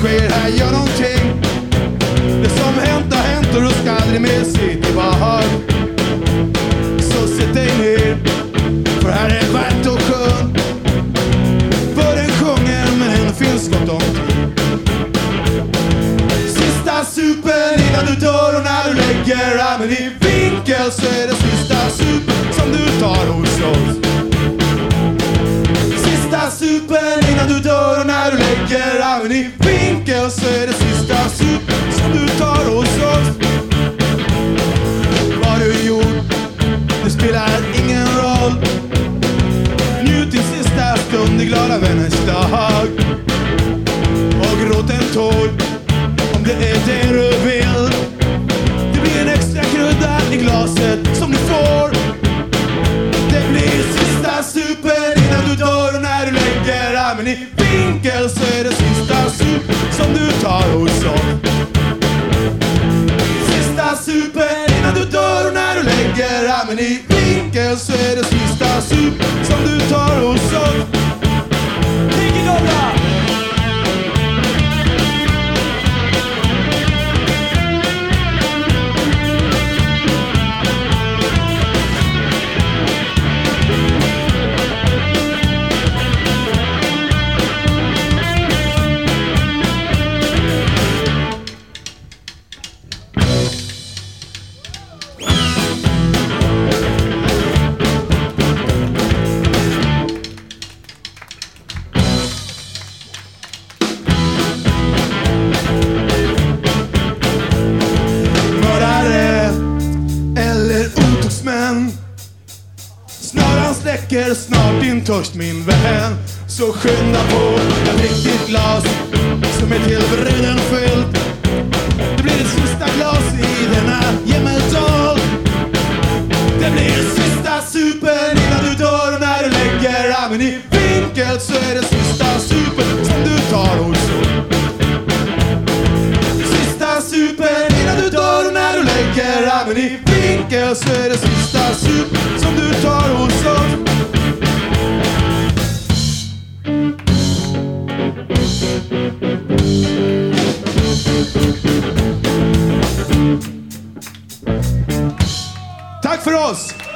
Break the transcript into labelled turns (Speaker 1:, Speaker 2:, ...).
Speaker 1: sker här, gör någonting. Det som hänt har hänt och då ska aldrig mer sitta i. Så sätt dig ner, för här är vart och skönt För den sjunger men ännu finns gott om tid. Sista supen innan du dör och när du lägger armen i vinkel så är det sista supen som du tar hos oss supen innan du dör och när du lägger armen i vinkel så är det sista supen som du tar hos oss. Vad du gjort, det spelar ingen roll. Njut din sista stund i glada vänners dag. Och gråt en tår om det är det du vill. Det blir en extra krydda i glaset som du får. Det blir sista supen innan du dör och när du lägger armen i vinkel så är det armen i vinkel så är det sista sup som du tar hos Snaran släcker snart din törst min vän. Så skynda på, jag drick ditt glas som är till brunnen fyllt Det blir ett sista glas i denna gemmeldal Det blir sista supen innan du dör. Och när du lägger armen i vinkel så är det sista supen som du tar hos. Oss Sista supen innan du dör. Och när du lägger armen i vinkel så är det sista supen som du Tack!